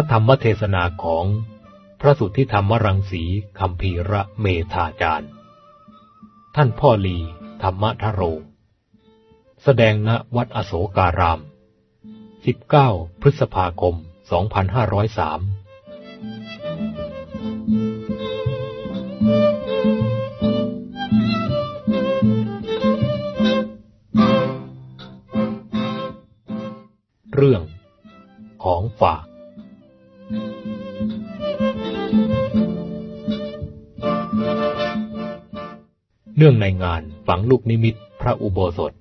ระธรรมเทศนาของพระสุทธิธรรมรังสีคำพีระเมธาจารย์ ท่านพ่อลีธรรมทโร แสดงณวัดอโศการาม 19 พฤษภาคม 2503เรื่องของฝาก เนื่องในงานฝังลูกนิมิตพระอุโบสถ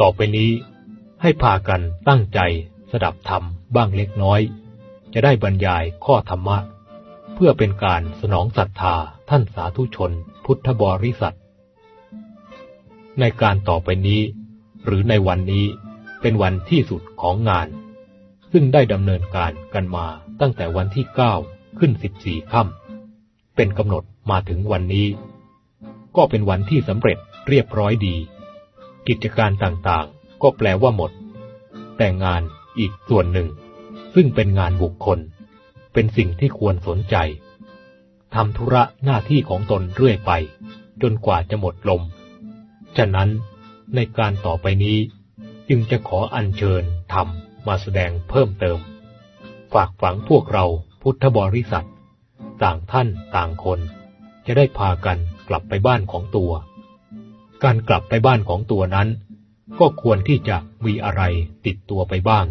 ต่อไปนี้ให้พากันตั้งใจสดับธรรมบ้างเล็กน้อย จะได้บรรยายข้อธรรมะ เพื่อเป็นการสนองศรัทธาท่านสาธุชน พุทธบริษัท ในการต่อไปนี้ หรือในวันนี้เป็นวันที่สุดของงาน ซึ่งได้ดำเนินการกันมาตั้งแต่วันที่เก้าขึ้นสิบสี่ค่ำเป็นกำหนดมาถึงวันนี้ ก็เป็นวันที่สำเร็จเรียบร้อยดี กิจการต่างๆ ก็แปลว่าหมด แต่งานอีกส่วนหนึ่ง ซึ่งเป็นงานบุคคล เป็นสิ่งที่ควรสนใจทำธุระหน้าที่ของตนเรื่อยไป จนกว่าจะหมดลม ฉะนั้นในการต่อไปนี้จึงจะขออัญเชิญธรรมมาแสดงเพิ่มเติม ฝากฝังพวกเราพุทธบริษัท ต่างท่านต่างคน จะได้พากันกลับไปบ้านของตัว การกลับไปบ้านของตัวนั้น ก็ควรที่จะมีอะไรติดตัวไปบ้าง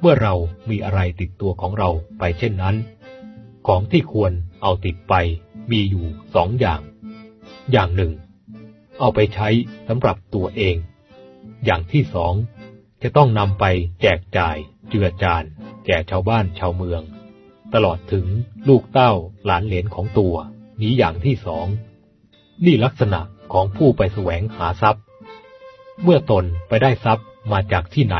เมื่อเรามีอะไรติดตัวของเราไปเช่นนั้น ของที่ควรเอาติดไปมีอยู่สองอย่าง อย่างหนึ่ง เอาไปใช้สำหรับตัวเอง อย่างที่สอง จะต้องนำไปแจกจ่ายเจือจานแก่ชาวบ้านชาวเมือง ตลอดถึงลูกเต้าหลานเหลนของตัว นี้อย่างที่สอง นี่ลักษณะของผู้ไปแสวงหาทรัพย์ เมื่อตนไปได้ทรัพย์มาจากที่ไหน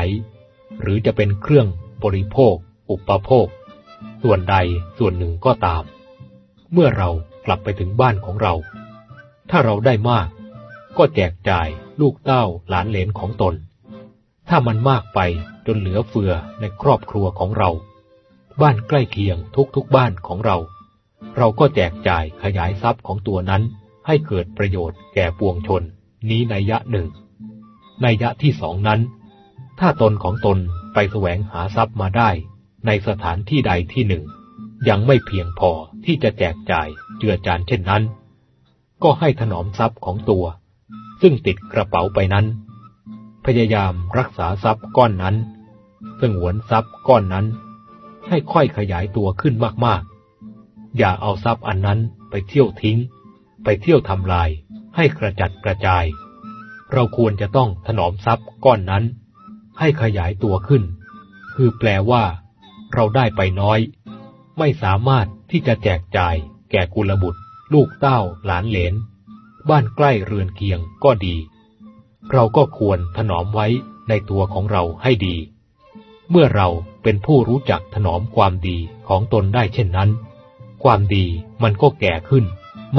หรือจะเป็นเครื่องบริโภค อุปโภค ส่วนใดส่วนหนึ่งก็ตาม เมื่อเรากลับไปถึงบ้านของเรา ถ้าเราได้มาก ก็แจกจ่ายลูกเต้าหลานเหลนของตน ถ้ามันมากไปจนเหลือเฟือในครอบครัวของเรา บ้านใกล้เคียงทุกๆบ้านของเรา เราก็แจกจ่ายขยายทรัพย์ของตัวนั้นให้เกิดประโยชน์แก่ปวงชน นี้ในยะหนึ่ง ในยะที่สองนั้น ถ้าตนของตนไปแสวงหาทรัพย์มาได้ ในสถานที่ใดที่หนึ่ง ยังไม่เพียงพอที่จะแจกจ่ายเจือจานเช่นนั้น ก็ให้ถนอมทรัพย์ของตัว ซึ่งติดกระเป๋าไปนั้น พยายามรักษาทรัพย์ก้อนนั้นสงวนทรัพย์ก้อนนั้น ให้ค่อยขยายตัวขึ้นมากๆ อย่าเอาทรัพย์อันนั้นไปเที่ยวทิ้ง ไปเที่ยวทำลาย ให้กระจัดกระจาย เราควรจะต้องถนอมทรัพย์ก้อนนั้น ให้ขยายตัวขึ้น คือแปลว่า เราได้ไปน้อย ไม่สามารถที่จะแจกจ่ายแก่กุลบุตร ลูกเต้าหลานเหลน บ้านใกล้เรือนเคียงก็ดี เราก็ควรถนอมไว้ในตัวของเราให้ดี เมื่อเราเป็นผู้รู้จักถนอมความดีของตนได้เช่นนั้น ความดีมันก็แก่ขึ้น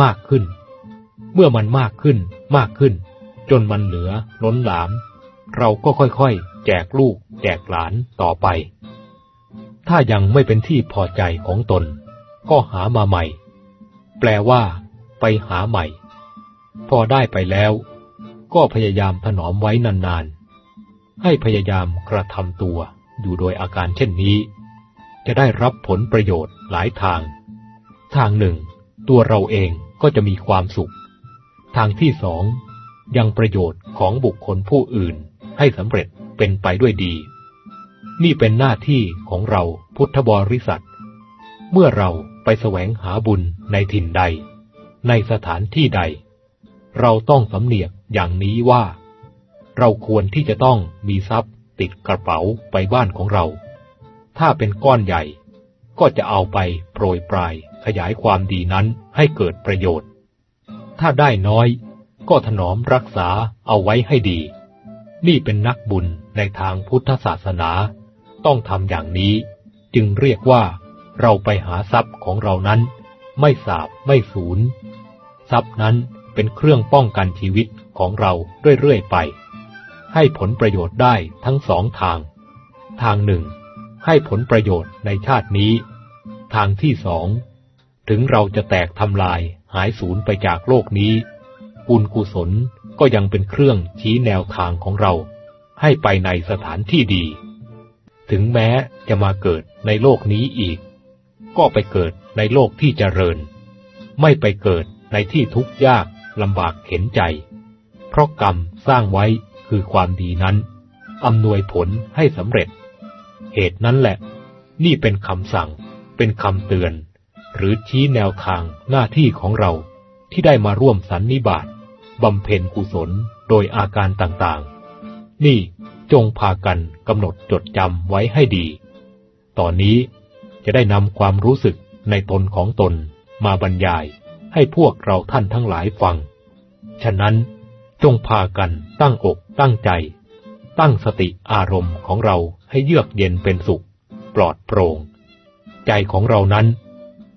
มากขึ้น เมื่อมันมากขึ้นมากขึ้น จนมันเหลือล้นหลาม เราก็ค่อยๆ แจกลูก แจกหลานต่อไป ถ้ายังไม่เป็นที่พอใจของตน ก็หามาใหม่ แปลว่า ไปหาใหม่ พอได้ไปแล้ว ก็พยายามถนอมไว้นานๆ ให้พยายามกระทำตัวอยู่โดยอาการเช่นนี้ จะได้รับผลประโยชน์หลายทาง ทางหนึ่ง ตัวเราเองก็จะมีความสุข ทางที่สอง ยังประโยชน์ของบุคคลผู้อื่นให้สำเร็จเป็นไปด้วยดี นี่เป็นหน้าที่ของเราพุทธบริษัท เมื่อเราไปแสวงหาบุญในถิ่นใด ในสถานที่ใด เราต้องสำเนียกอย่างนี้ว่า เราควรที่จะต้องมีทรัพย์ติดกระเป๋าไปบ้านของเรา ถ้าเป็นก้อนใหญ่ ก็จะเอาไปโปรยปลายขยายความดีนั้นให้เกิดประโยชน์ ถ้าได้น้อย ก็ถนอมรักษาเอาไว้ให้ดี นี่เป็นนักบุญในทางพุทธศาสนา ต้องทำอย่างนี้ จึจึงเรียกว่า เราไปหาทรัพย์ของเรานั้น ไม่สาบไม่สูญ ทรัพย์นั้น เป็นเครื่องป้องกันชีวิตของเราเรื่อยๆไป ให้ผลประโยชน์ได้ทั้งสองทาง ทางหนึ่ง ให้ผลประโยชน์ในชาตินี้ ทางที่สอง ถึงเราจะแตกทำลายหายสูญไปจากโลกนี้ บุญกุศลก็ยังเป็นเครื่องชี้แนวทางของเรา ให้ไปในสถานที่ดี ถึงแม้จะมาเกิดในโลกนี้อีก ก็ไปเกิดในโลกที่เจริญ ไม่ไปเกิดในที่ทุกข์ยาก ลำบากเข็นใจ เพราะกรรมสร้างไว้คือความดีนั้นอำนวยผลให้สำเร็จ เหตุนั้นแหละ นี่เป็นคำสั่ง เป็นคำเตือน หรือชี้แนวทางหน้าที่ของเราที่ได้มาร่วมสันนิบาตบำเพ็ญกุศลโดยอาการต่างๆ นี่จงพากันกำหนดจดจำไว้ให้ดี ตอนนี้จะได้นำความรู้สึกในตนของตนมาบรรยายให้พวกเราท่านทั้งหลายฟัง ฉะนั้นจงพากันตั้งอกตั้งใจ ตั้งสติอารมณ์ของเราให้เยือกเย็นเป็นสุข ปลอดโปร่ง ใจของเรานั้น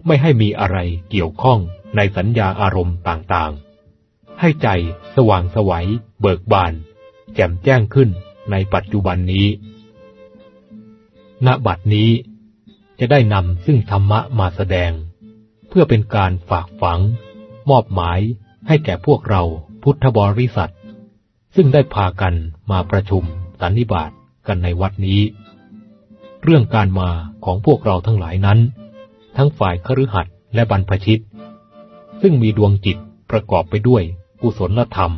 ไม่ให้มีอะไรเกี่ยวข้องในสัญญาอารมณ์ต่างๆ ให้ใจสว่างสวัยเบิกบาน แจ่มแจ้งขึ้นในปัจจุบันนี้ ณ บัดนี้จะได้นำซึ่งธรรมะมาแสดง เพื่อเป็นการฝากฝัง มอบหมาย ให้แก่พวกเราพุทธบริษัท ซึ่งได้พากันมาประชุมสันนิบาตกันในวัดนี้ เรื่องการมาของพวกเราทั้งหลายนั้น ทั้งฝ่ายคฤหัสถ์และบรรพชิต ซึ่งมีดวงจิตประกอบไปด้วยกุศลธรรม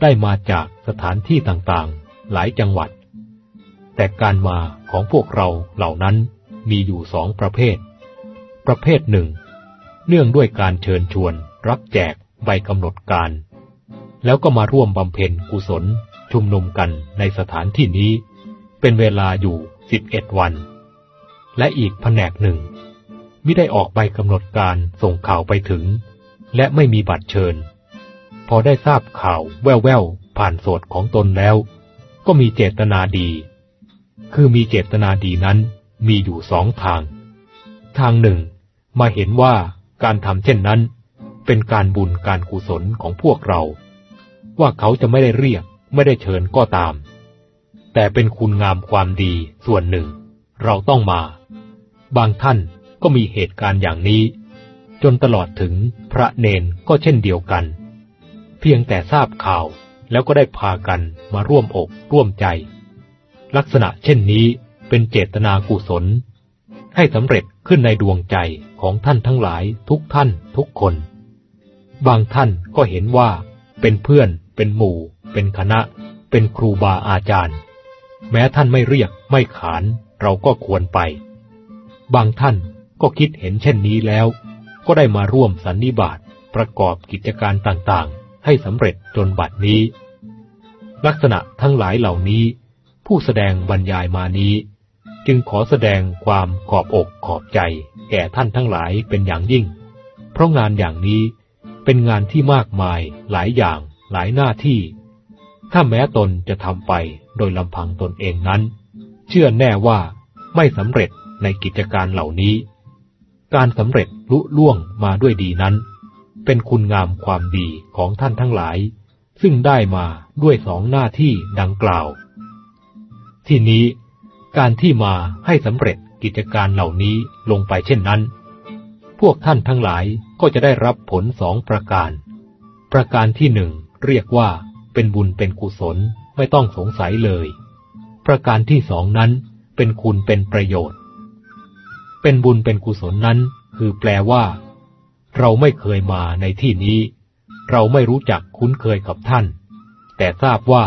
ได้มาจากสถานที่ต่างๆ หลายจังหวัด แต่การมาของพวกเราเหล่านั้นมีอยู่สองประเภท ประเภทหนึ่ง เนื่องด้วยการเชิญชวนรับแจก ใบกำหนดการ แล้วก็มาร่วมบำเพ็ญกุศลชุมนุมกันในสถานที่นี้ เป็นเวลาอยู่สิบเอ็ดวัน และอีกแผนกหนึ่งไม่ได้ออกใบกำหนดการส่งข่าวไปถึง และไม่มีบัตรเชิญ พอได้ทราบข่าวแว่วๆ ผ่านโสดของตนแล้ว ก็มีเจตนาดี คือมีเจตนาดีนั้นมีอยู่สองทาง ทางหนึ่ง มาเห็นว่าการทำเช่นนั้น เป็นการบุญการกุศลของพวกเรา ว่าเขาจะไม่ได้เรียกไม่ได้เชิญก็ตาม แต่เป็นคุณงามความดีส่วนหนึ่ง เราต้องมา บางท่านก็มีเหตุการณ์อย่างนี้ จนตลอดถึงพระเนนก็เช่นเดียวกัน เพียงแต่ทราบข่าวแล้วก็ได้พากันมาร่วมอกร่วมใจ ลักษณะเช่นนี้เป็นเจตนากุศล ให้สำเร็จขึ้นในดวงใจของท่านทั้งหลายทุกท่านทุกคน บางท่านก็เห็นว่าเป็นเพื่อน เป็นหมู่ เป็นคณะ เป็นครูบาอาจารย์ แม้ท่านไม่เรียกไม่ขานเราก็ควรไป บางท่านก็คิดเห็นเช่นนี้แล้ว ก็ได้มาร่วมสันนิบาตประกอบกิจการต่างๆ ให้สำเร็จจนบัดนี้ ลักษณะทั้งหลายเหล่านี้ ผู้แสดงบรรยายมานี้ จึงขอแสดงความขอบอกขอบใจ แก่ท่านทั้งหลายเป็นอย่างยิ่ง เพราะงานอย่างนี้ เป็นงานที่มากมาย หลายอย่าง หลายหน้าที่ ถ้าแม้ตนจะทำไปโดยลำพังตนเองนั้น เชื่อแน่ว่าไม่สำเร็จในกิจการเหล่านี้ การสำเร็จลุล่วงมาด้วยดีนั้น เป็นคุณงามความดีของท่านทั้งหลาย ซึ่งได้มาด้วยสองหน้าที่ดังกล่าว ที่นี้ การที่มาให้สำเร็จกิจการเหล่านี้ลงไปเช่นนั้น พวกท่านทั้งหลาย ก็จะได้รับผลสองประการ ประการที่หนึ่งเรียกว่าเป็นบุญเป็นกุศลไม่ต้องสงสัยเลย ประการที่สองนั้นเป็นคุณเป็นประโยชน์ เป็นบุญเป็นกุศลนั้น คือแปลว่า เราไม่เคยมาในที่นี้ เราไม่รู้จักคุ้นเคยกับท่าน แต่ทราบว่า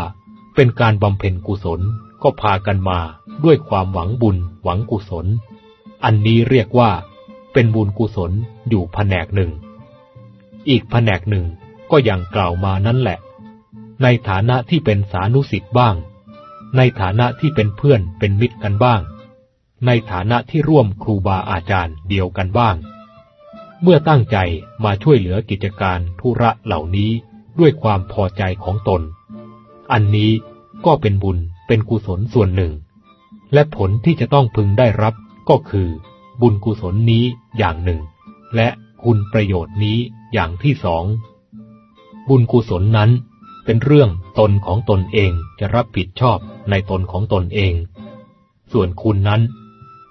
เป็นการบำเพ็ญกุศลก็พากันมาด้วยความหวังบุญหวังกุศล อันนี้เรียกว่า เป็นบุญกุศลอยู่แผนกหนึ่ง อีกแผนกหนึ่งก็ยังกล่าวมานั่นแหละ ในฐานะที่เป็นสานุสิทธิ์บ้าง ในฐานะที่เป็นเพื่อนเป็นมิตรกันบ้าง ในฐานะที่ร่วมครูบาอาจารย์เดียวกันบ้าง เมื่อตั้งใจมาช่วยเหลือกิจการธุระเหล่านี้ด้วยความพอใจของตน อันนี้ก็เป็นบุญเป็นกุศลส่วนหนึ่ง และผลที่จะต้องพึงได้รับก็คือ บุญกุศลนี้อย่างหนึ่ง และคุณประโยชน์นี้อย่างที่สอง บุญกุศลนั้นเป็นเรื่องตนของตนเองจะรับผิดชอบในตนของตนเอง ส่วนคุณนั้น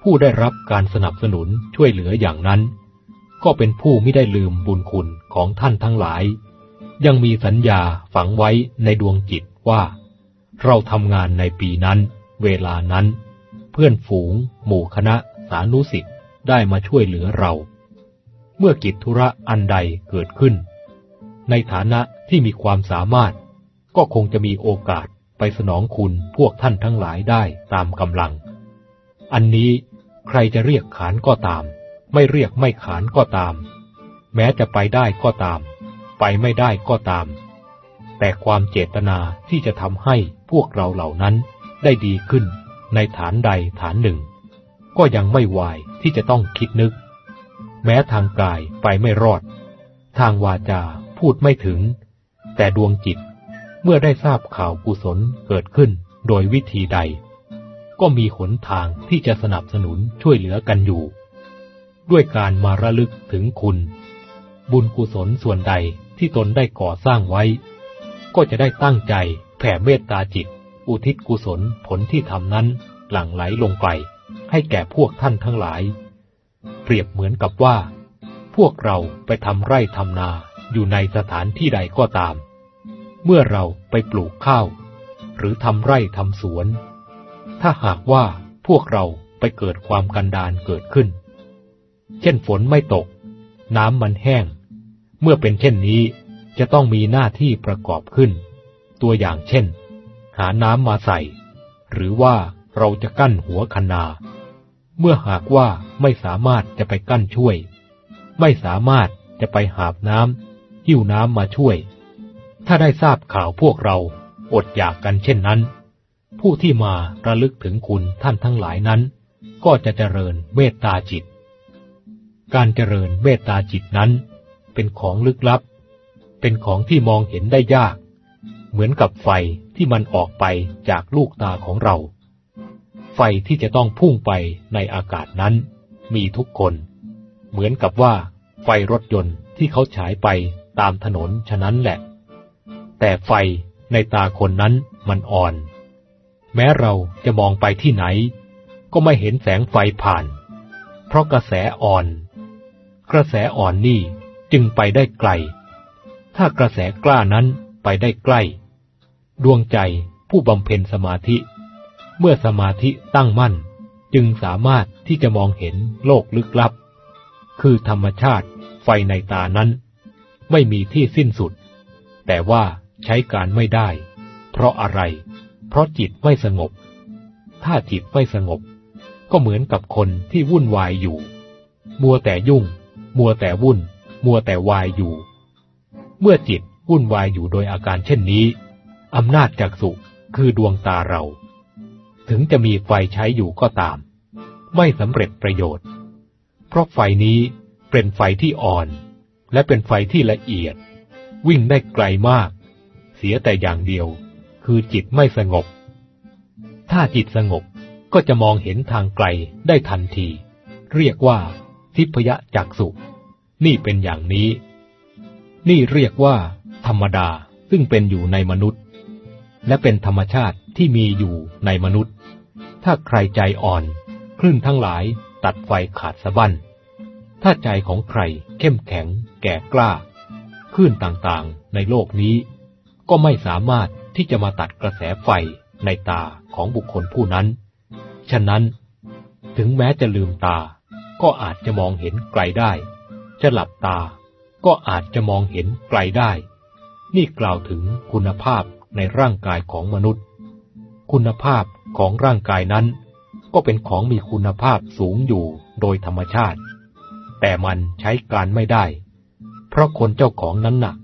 ผู้ได้รับการสนับสนุนช่วยเหลืออย่างนั้น ก็เป็นผู้ไม่ได้ลืมบุญคุณของท่านทั้งหลาย ยังมีสัญญาฝังไว้ในดวงจิตว่า เราทำงานในปีนั้น เวลานั้น เพื่อนฝูง หมู่คณะสานุสิทธิ์ ได้มาช่วยเหลือเรา เมื่อกิจธุระอันใดเกิดขึ้น ในฐานะที่มีความสามารถ ก็คงจะมีโอกาสไปสนองคุณพวกท่านทั้งหลายได้ตามกำลัง อันนี้ใครจะเรียกขานก็ตาม ไม่เรียกไม่ขานก็ตาม แม้จะไปได้ก็ตาม ไปไม่ได้ก็ตาม แต่ความเจตนาที่จะทำให้พวกเราเหล่านั้นได้ดีขึ้นในฐานใดฐานหนึ่ง ก็ยังไม่วายที่จะต้องคิดนึก แม้ทางกายไปไม่รอด ทางวาจาพูดไม่ถึง แต่ดวงจิตเมื่อได้ทราบข่าวกุศลเกิดขึ้นโดยวิธีใด ก็มีหนทางที่จะสนับสนุนช่วยเหลือกันอยู่ ด้วยการมาระลึกถึงคุณ บุญกุศลส่วนใดที่ตนได้ก่อสร้างไว้ ก็จะได้ตั้งใจแผ่เมตตาจิต อุทิศกุศลผลที่ทำนั้นหลั่งไหลลงไป ให้แก่พวกท่านทั้งหลาย เปรียบเหมือนกับว่า พวกเราไปทำไร่ทำนาอยู่ในสถานที่ใดก็ตาม เมื่อเราไปปลูกข้าว หรือทำไร่ทำสวน ถ้าหากว่าพวกเราไปเกิดความกันดานเกิดขึ้น เช่นฝนไม่ตก น้ำมันแห้ง เมื่อเป็นเช่นนี้จะต้องมีหน้าที่ประกอบขึ้น ตัวอย่างเช่น หาน้ำมาใส่ หรือว่าเราจะกั้นหัวคันนา เมื่อหากว่าไม่สามารถจะไปกั้นช่วย ไม่สามารถจะไปหาบน้ำหิ้วน้ำมาช่วย ถ้าได้ทราบข่าวพวกเราอดอยากกันเช่นนั้น ผู้ที่มาระลึกถึงคุณท่านทั้งหลายนั้น ก็จะเจริญเมตตาจิต การเจริญเมตตาจิตนั้น เป็นของลึกลับ เป็นของที่มองเห็นได้ยาก เหมือนกับไฟที่มันออกไปจากลูกตาของเรา ไฟที่จะต้องพุ่งไปในอากาศนั้น มีทุกคน เหมือนกับว่า ไฟรถยนต์ที่เขาฉายไปตามถนนฉะนั้นแหละ แต่ไฟในตาคนนั้นมันอ่อน แม้เราจะมองไปที่ไหน ก็ไม่เห็นแสงไฟผ่าน เพราะกระแสอ่อน กระแสอ่อนนี่จึงไปได้ไกล ถ้ากระแสกล้านั้นไปได้ใกล้ ดวงใจผู้บำเพ็ญสมาธิ เมื่อสมาธิตั้งมั่น จึงสามารถที่จะมองเห็นโลกลึกลับ คือธรรมชาติไฟในตานั้น ไม่มีที่สิ้นสุด แต่ว่าใช้การไม่ได้ เพราะอะไร เพราะจิตไม่สงบ ถ้าจิตไม่สงบ ก็เหมือนกับคนที่วุ่นวายอยู่ มัวแต่ยุ่ง มัวแต่วุ่น มัวแต่วายอยู่ เมื่อจิตวุ่นวายอยู่โดยอาการเช่นนี้อำนาจจากสุคือดวงตาเรา ถึงจะมีไฟใช้อยู่ก็ตาม ไม่สำเร็จประโยชน์ เพราะไฟนี้เป็นไฟที่อ่อน และเป็นไฟที่ละเอียด วิ่งได้ไกลมาก เสียแต่อย่างเดียว คือจิตไม่สงบ ถ้าจิตสงบก็จะมองเห็นทางไกลได้ทันที เรียกว่า ทิพยจักสุนี่เป็นอย่างนี้ นี่เรียกว่า ธรรมดาซึ่งเป็นอยู่ในมนุษย์ และเป็นธรรมชาติที่มีอยู่ในมนุษย์ ถ้าใครใจอ่อนคลื่นทั้งหลายตัดไฟขาดสะบั้น ถ้าใจของใครเข้มแข็งแก่กล้าคลื่นต่างๆในโลกนี้ ก็ไม่สามารถที่จะมาตัดกระแสไฟในตาของบุคคลผู้นั้น ฉะนั้น ถึงแม้จะลืมตา ก็อาจจะมองเห็นไกลได้ จะหลับตา ก็อาจจะมองเห็นไกลได้ นี่กล่าวถึงคุณภาพในร่างกายของมนุษย์ คุณภาพ ของร่างกายนั้น ก็เป็นของมีคุณภาพสูงอยู่โดยธรรมชาติ แต่มันใช้การไม่ได้ เพราะคนเจ้าของนั้นน่ะ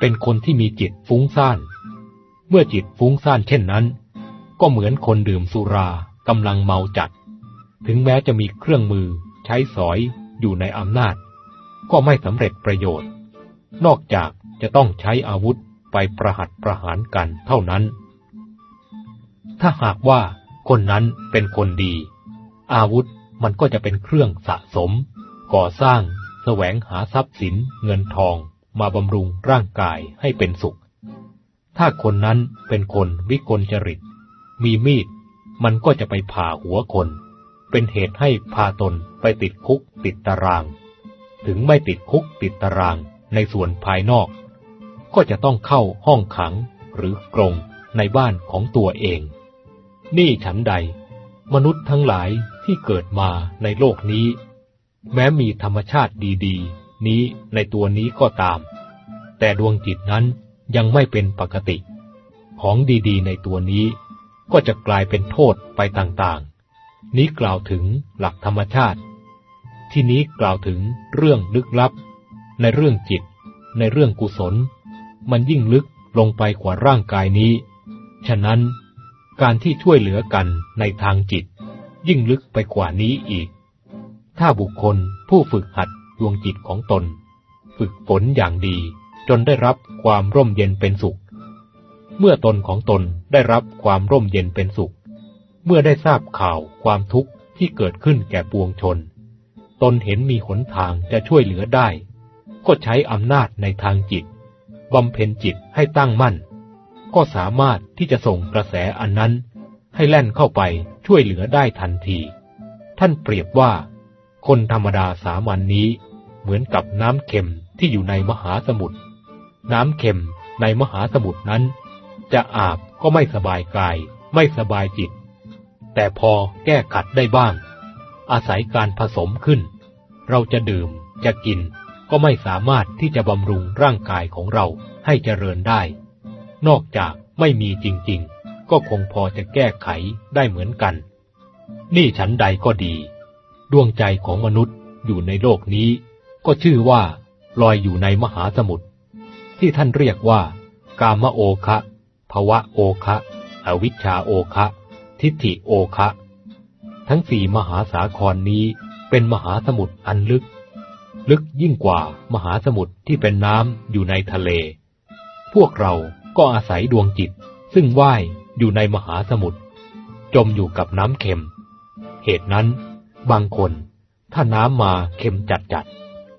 เป็นคนที่มีจิตฟุ้งซ่าน เมื่อจิตฟุ้งซ่านเช่นนั้น ก็เหมือนคนดื่มสุรากำลังเมาจัด ถึงแม้จะมีเครื่องมือใช้สอยอยู่ในอำนาจ ก็ไม่สำเร็จประโยชน์ นอกจากจะต้องใช้อาวุธไปประหัตประหารกันเท่านั้น ถ้าหากว่าคนนั้นเป็นคนดี อาวุธมันก็จะเป็นเครื่องสะสม ก่อสร้างแสวงหาทรัพย์สินเงินทองมาบำรุงร่างกายให้เป็นสุข ถ้าคนนั้นเป็นคนวิกลจริต มีมีด มันก็จะไปผ่าหัวคน เป็นเหตุให้พาตนไปติดคุกติดตาราง ถึงไม่ติดคุกติดตารางในส่วนภายนอก ก็จะต้องเข้าห้องขังหรือกรงในบ้านของตัวเอง นี่ฉันใด มนุษย์ทั้งหลายที่เกิดมาในโลกนี้ แม้มีธรรมชาติดีๆ นี้ในตัวนี้ก็ตาม แต่ดวงจิตนั้นยังไม่เป็นปกติ ของดีๆ ในตัวนี้ ก็จะกลายเป็นโทษไปต่างๆ นี้กล่าวถึงหลักธรรมชาติ ที่นี้กล่าวถึงเรื่องลึกลับ ในเรื่องจิต ในเรื่องกุศล มันยิ่งลึกลงไปกว่าร่างกายนี้ ฉะนั้น การที่ช่วยเหลือกันในทางจิต ยิ่งลึกไปกว่านี้อีก ถ้าบุคคลผู้ฝึกหัดดวงจิตของตน ฝึกฝนอย่างดี จนได้รับความร่มเย็นเป็นสุข เมื่อตนของตนได้รับความร่มเย็นเป็นสุข เมื่อได้ทราบข่าวความทุกข์ที่เกิดขึ้นแก่ปวงชน ตนเห็นมีหนทางจะช่วยเหลือได้ ก็ใช้อำนาจในทางจิตบำเพ็ญจิตให้ตั้งมั่น ก็สามารถที่จะส่งกระแสอันนั้น ให้แล่นเข้าไปช่วยเหลือได้ทันที ท่านเปรียบว่า คนธรรมดาสามัญนนี้ เหมือนกับน้ำเค็มที่อยู่ในมหาสมุทร น้ำเค็มในมหาสมุทรนั้น จะอาบก็ไม่สบายกาย ไม่สบายจิต แต่พอแก้ขัดได้บ้าง อาศัยการผสมขึ้น เราจะดื่มจะกินก็ไม่สามารถที่จะบำรุงร่างกายของเราให้เจริญได้ นอกจากไม่มีจริงๆ ก็คงพอจะแก้ไขได้เหมือนกัน นี่ฉันใดก็ดี ดวงใจของมนุษย์อยู่ในโลกนี้ ก็ชื่อว่า ลอยอยู่ในมหาสมุทรที่ท่านเรียกว่า กามโอคะภวะโอคะอวิชชาโอคะ ทิฏฐิโอคะ ทั้งสี่มหาสาครนี้เป็นมหาสมุทรอันลึก ลึกยิ่งกว่ามหาสมุทรที่เป็นน้ำอยู่ในทะเล พวกเรา ก็อาศัยดวงจิต ซึ่งว่ายอยู่ในมหาสมุทรจมอยู่กับน้ำเค็ม เหตุนั้น บางคน ถ้าน้ำมาเค็มจัดจัด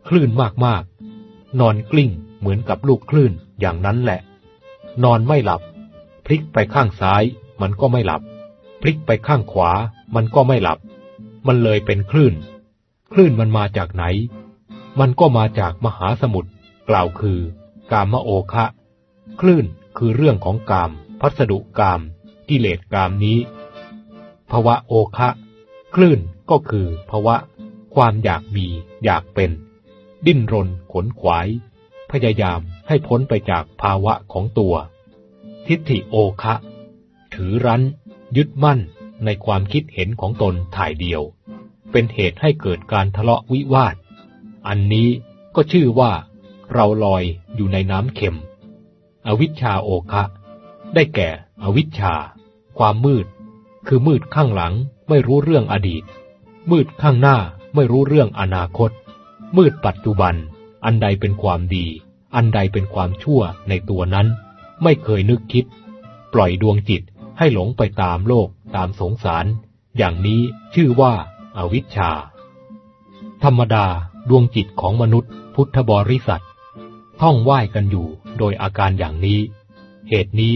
คลื่นมากๆ นอนกลิ้งเหมือนกับลูกคลื่นอย่างนั้นแหละ นอนไม่หลับ พลิกไปข้างซ้าย มันก็ไม่หลับ พลิกไปข้างขวา มันก็ไม่หลับ มันเลยเป็นคลื่น คลื่นมันมาจากไหน มันก็มาจากมหาสมุทรกล่าวคือกามโอคะ คลื่น คือเรื่องของกาม พัสดุกาม กิเลสกามนี้ ภวะโอคะ คลื่นก็คือภวะ ความอยากมี อยากเป็น ดิ้นรน ขนขวาย พยายามให้พ้นไปจากภาวะของตัว ทิฏฐิโอคะ ถือรั้น ยึดมั่นในความคิดเห็นของตนถ่ายเดียว เป็นเหตุให้เกิดการทะเลาะวิวาท อันนี้ก็ชื่อว่าเราลอยอยู่ในน้ำเค็ม อวิชชาโอคะ ได้แก่ อวิชชา ความมืด คือมืดข้างหลังไม่รู้เรื่องอดีต มืดข้างหน้าไม่รู้เรื่องอนาคต มืดปัจจุบัน อันใดเป็นความดี อันใดเป็นความชั่วในตัวนั้น ไม่เคยนึกคิด ปล่อยดวงจิตให้หลงไปตามโลกตามสงสาร อย่างนี้ชื่อว่าอาวิชชา ธรรมดาดวงจิตของมนุษย์พุทธบริษัทท่องไหว้กันอยู่ โดยอาการอย่างนี้ เหตุนี้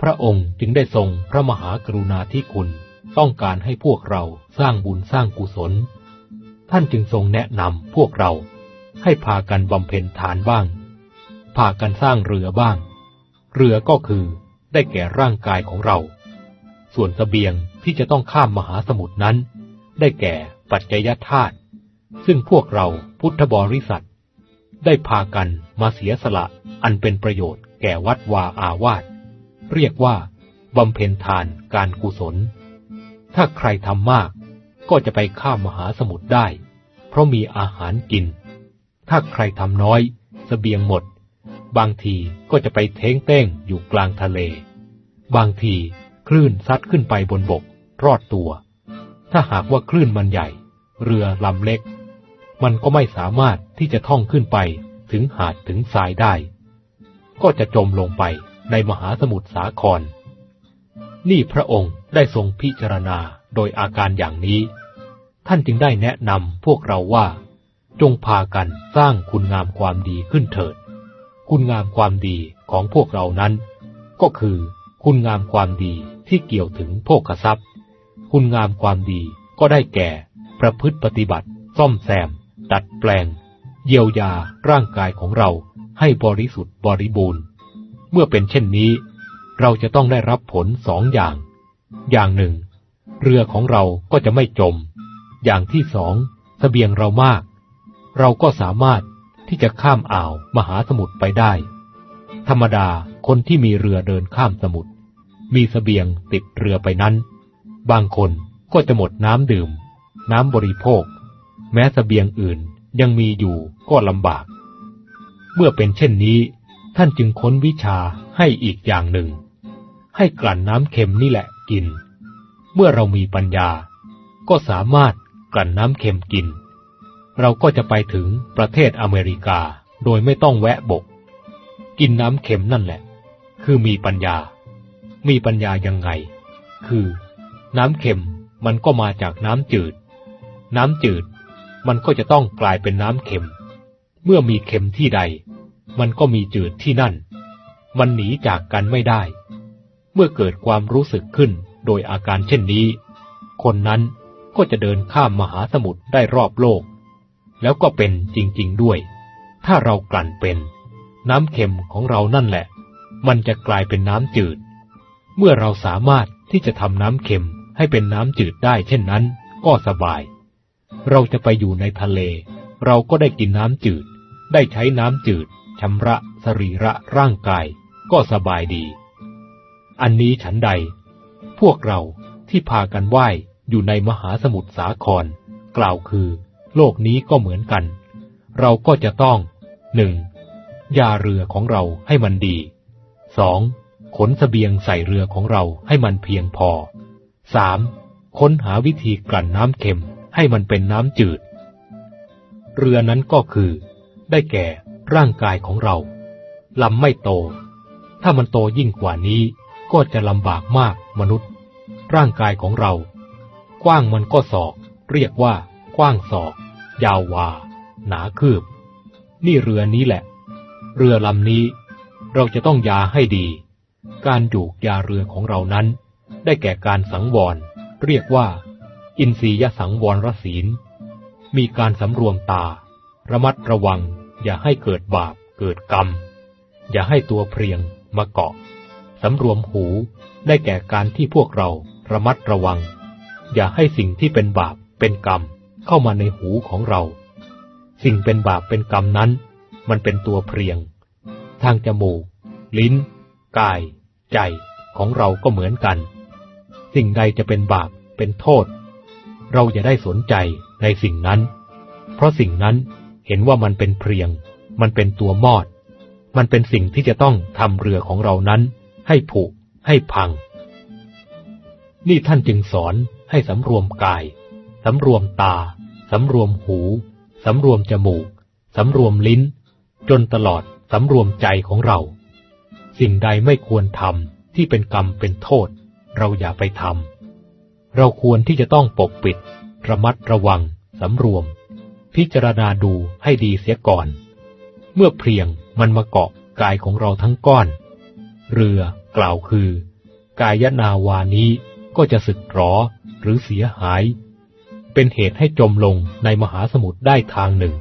พระองค์จึงได้ทรงพระมหากรุณาธิคุณ ต้องการให้พวกเราสร้างบุญสร้างกุศล ท่านจึงทรงแนะนำพวกเราให้พากันบำเพ็ญทานบ้าง พากันสร้างเรือบ้าง เรือก็คือได้แก่ร่างกายของเรา ส่วนสเสบียงที่จะต้องข้ามมหาสมุทรนั้น ได้แก่ปัจจัยธาตุซึ่งพวกเราพุทธบริษัท ได้พากันมาเสียสละ อันเป็นประโยชน์แก่วัดวาอาวาส เรียกว่าบำเพ็ญทานการกุศล ถ้าใครทำมากก็จะไปข้ามมหาสมุทรได้ เพราะมีอาหารกิน ถ้าใครทำน้อยสเสบียงหมด บางทีก็จะไปเท้งเต้งอยู่กลางทะเล บางทีคลื่นซัดขึ้นไปบนบก รอดตัว ถ้าหากว่าคลื่นมันใหญ่ เรือลำเล็ก มันก็ไม่สามารถที่จะท่องขึ้นไปถึงหาดถึงทรายได้ ก็จะจมลงไปในมหาสมุทรสาคร นี่พระองค์ได้ทรงพิจารณาโดยอาการอย่างนี้ ท่านจึงได้แนะนำพวกเราว่า จงพากันสร้างคุณงามความดีขึ้นเถิด คุณงามความดีของพวกเรานั้น ก็คือคุณงามความดีที่เกี่ยวถึงโภคทรัพย์ คุณงามความดีก็ได้แก่ ประพฤติปฏิบัติ ซ่อมแซม ดัดแปลง เยียวยาร่างกายของเรา ให้บริสุทธิ์บริบูรณ์ เมื่อเป็นเช่นนี้ เราจะต้องได้รับผลสองอย่าง อย่างหนึ่ง เรือของเราก็จะไม่จม อย่างที่สองเสบียงเรามาก เราก็สามารถที่จะข้ามอ่าวมหาสมุทรไปได้ ธรรมดาคนที่มีเรือเดินข้ามสมุทรมีเสบียงติดเรือไปนั้น บางคนก็จะหมดน้ำดื่ม น้ำบริโภค แม้เสบียงอื่นยังมีอยู่ก็ลำบาก เมื่อเป็นเช่นนี้ ท่านจึงค้นวิชาให้อีกอย่างหนึ่ง ให้กลั่นน้ำเค็มนี่แหละกิน เมื่อเรามีปัญญา ก็สามารถกลั่นน้ำเค็มกิน เราก็จะไปถึงประเทศอเมริกาโดยไม่ต้องแวะบก กินน้ำเค็มนั่นแหละ คือมีปัญญา มีปัญญายังไง คือ น้ำเค็มมันก็มาจากน้ำจืด น้ำจืดมันก็จะต้องกลายเป็นน้ำเค็ม เมื่อมีเค็มที่ใด มันก็มีจืดที่นั่น มันหนีจากกันไม่ได้ เมื่อเกิดความรู้สึกขึ้นโดยอาการเช่นนี้ คนนั้นก็จะเดินข้ามมหาสมุทรได้รอบโลก แล้วก็เป็นจริง ๆด้วย ถ้าเรากลั่นเป็น น้ำเค็มของเรานั่นแหละ มันจะกลายเป็นน้ำจืด เมื่อเราสามารถที่จะทำน้ำเค็มให้เป็นน้ำจืดได้เช่นนั้น ก็สบาย เราจะไปอยู่ในทะเล เราก็ได้กินน้ำจืด ได้ใช้น้ำจืดชำระสรีระร่างกายก็สบายดี อันนี้ฉันใด พวกเราที่พากันไหว้อยู่ในมหาสมุทรสาคร กล่าวคือ โลกนี้ก็เหมือนกัน เราก็จะต้องหนึ่งยาเรือของเราให้มันดีสองขนสเสบียงใส่เรือของเราให้มันเพียงพอสามค้นหาวิธีกลั่นน้ำเค็มให้มันเป็นน้ำจืด เรือนั้นก็คือ ได้แก่ร่างกายของเราลำไม่โต ถ้ามันโตยิ่งกว่านี้ก็จะลำบากมากมนุษย์ ร่างกายของเรา กว้างมันก็ศอก เรียกว่า กว้างศอก ยาววา หนาคืบ นี่เรือนี้แหละ เรือลำนี้ เราจะต้องยาให้ดี การอยู่ยาเรือของเรานั้น ได้แก่การสังวร เรียกว่า อินทรียสังวรรศีล มีการสำรวมตา ระมัดระวัง อย่าให้เกิดบาปเกิดกรรม อย่าให้ตัวเพรียงมาเกาะสำรวมหูได้แก่การที่พวกเราระมัดระวัง อย่าให้สิ่งที่เป็นบาปเป็นกรรมเข้ามาในหูของเรา สิ่งเป็นบาปเป็นกรรมนั้น มันเป็นตัวเพรียง ทางจมูก ลิ้น กาย ใจของเราก็เหมือนกัน สิ่งใดจะเป็นบาปเป็นโทษ เราอย่าได้สนใจในสิ่งนั้น เพราะสิ่งนั้น ห็นว่ามันเป็นเพียง มันเป็นตัวมอด มันเป็นสิ่งที่จะต้องทำเรือของเรานั้น ให้ผุ ให้พัง นี่ท่านจึงสอนให้สำรวมกาย สำรวมตา สำรวมหู สำรวมจมูก สำรวมลิ้น จนตลอดสำรวมใจของเรา สิ่งใดไม่ควรทำที่เป็นกรรมเป็นโทษ เราอย่าไปทำเราควรที่จะต้องปกปิด ระมัดระวัง สำรวม พิจารณาดูให้ดีเสียก่อน เมื่อเพลียงมันมาเกาะกายของเราทั้งก้อน เรือกล่าวคือ กายนาวานี้ก็จะสึกหรอหรือเสียหาย เป็นเหตุให้จมลงในมหาสมุทรได้ทางหนึ่ง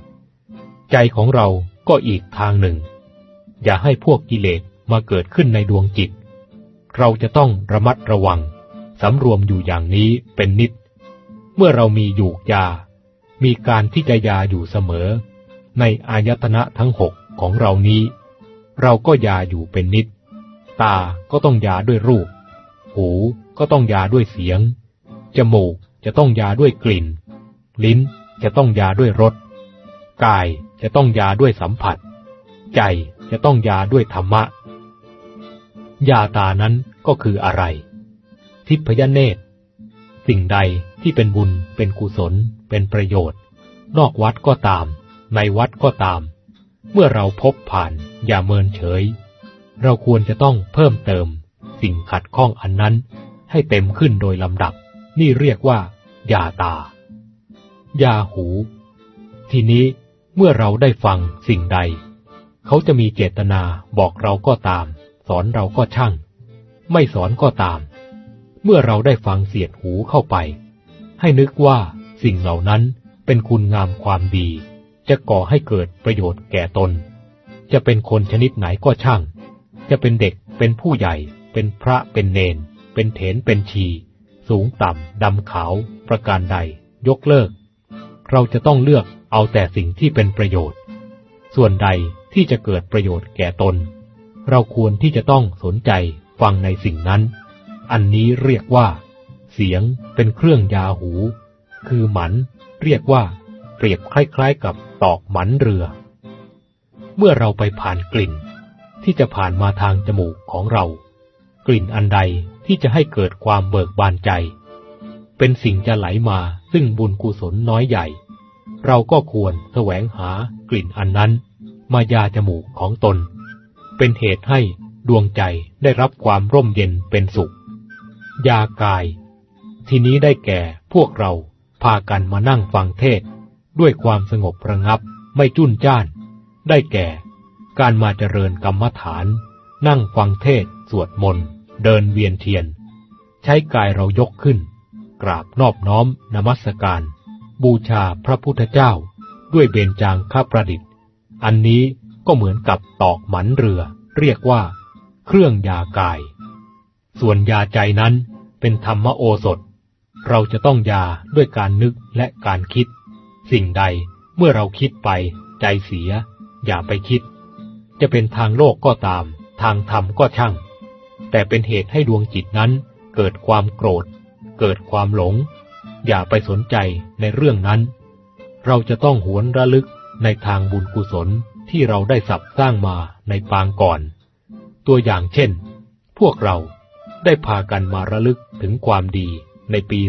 ใจของเราก็อีกทางหนึ่ง อย่าให้พวกกิเลสมาเกิดขึ้นในดวงจิต เราจะต้องระมัดระวังสำรวมอยู่อย่างนี้เป็นนิด เมื่อเรามีอยู่ยา มีการที่จะยาอยู่เสมอ ในอายตนะทั้งหกของเรานี้ เราก็ยาอยู่เป็นนิด ตาก็ต้องยาด้วยรูป หูก็ต้องยาด้วยเสียง จมูกจะต้องยาด้วยกลิ่น ลิ้นจะต้องยาด้วยรส กายจะต้องยาด้วยสัมผัส ใจจะต้องยาด้วยธรรมะ ยาตานั้นก็คืออะไร ทิพยเนตร สิ่งใดที่เป็นบุญเป็นกุศล เป็นประโยชน์ นอกวัดก็ตาม ในวัดก็ตาม เมื่อเราพบผ่านอย่าเมินเฉย เราควรจะต้องเพิ่มเติม สิ่งขัดข้องอันนั้น ให้เต็มขึ้นโดยลำดับ นี่เรียกว่ายาตายาหู ทีนี้เมื่อเราได้ฟังสิ่งใด เขาจะมีเจตนาบอกเราก็ตาม สอนเราก็ช่าง ไม่สอนก็ตาม เมื่อเราได้ฟังเสียดหูเข้าไป ให้นึกว่า สิ่งเหล่านั้นเป็นคุณงามความดี จะก่อให้เกิดประโยชน์แก่ตน จะเป็นคนชนิดไหนก็ช่าง จะเป็นเด็กเป็นผู้ใหญ่ เป็นพระเป็นเนน เป็นเถนเป็นชี สูงต่ำดำขาว ประการใด ยกเลิก เราจะต้องเลือกเอาแต่สิ่งที่เป็นประโยชน์ ส่วนใดที่จะเกิดประโยชน์แก่ตน เราควรที่จะต้องสนใจฟังในสิ่งนั้น อันนี้เรียกว่า เสียงเป็นเครื่องยาหู คือหมัน เรียกว่า เปรียบคล้ายๆกับตอกหมันเรือ เมื่อเราไปผ่านกลิ่น ที่จะผ่านมาทางจมูกของเรา กลิ่นอันใดที่จะให้เกิดความเบิกบานใจ เป็นสิ่งจะไหลมาซึ่งบุญกุศลน้อยใหญ่ เราก็ควรแสวงหากลิ่นอันนั้น มายาจมูกของตน เป็นเหตุให้ดวงใจได้รับความร่มเย็นเป็นสุข ยากาย ทีนี้ได้แก่พวกเรา พากันมานั่งฟังเทศ ด้วยความสงบระงับไม่จุนจ้าน ได้แก่ การมาเจริญกรรมฐาน นั่งฟังเทศ สวดมนต์ เดินเวียนเทียน ใช้กายเรายกขึ้น กราบนอบน้อมนมัสการ บูชาพระพุทธเจ้า ด้วยเบญจางคประดิษฐ์ อันนี้ก็เหมือนกับตอกหมันเรือ เรียกว่า เครื่องยากาย ส่วนยาใจนั้นเป็นธรรมโอสถ เราจะต้องยาด้วยการนึกและการคิด สิ่งใดเมื่อเราคิดไป ใจเสีย อย่าไปคิด จะเป็นทางโลกก็ตาม ทางธรรมก็ช่าง แต่เป็นเหตุให้ดวงจิตนั้นเกิดความโกรธ เกิดความหลง อย่าไปสนใจในเรื่องนั้น เราจะต้องหวนระลึกในทางบุญกุศลที่เราได้สับสร้างมาในปางก่อน ตัวอย่างเช่น พวกเราได้พากันมาระลึกถึงความดี ในปี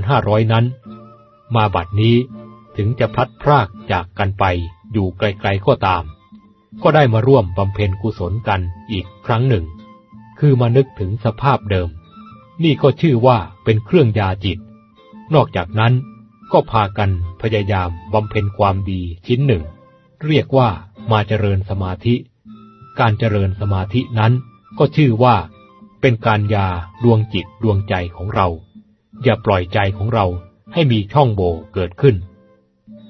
2500 นั้น มาบัดนี้ถึงจะพลัดพรากจากกันไปอยู่ไกลๆก็ตาม ก็ได้มาร่วมบำเพ็ญกุศลกันอีกครั้งหนึ่ง คือมานึกถึงสภาพเดิม นี่ก็ชื่อว่าเป็นเครื่องยาจิต นอกจากนั้นก็พากันพยายามบำเพ็ญความดีชิ้นหนึ่ง เรียกว่ามาเจริญสมาธิ การเจริญสมาธินั้นก็ชื่อว่าเป็นการยาดวงจิตดวงใจของเรา อย่าปล่อยใจของเราให้มีช่องโบเกิดขึ้น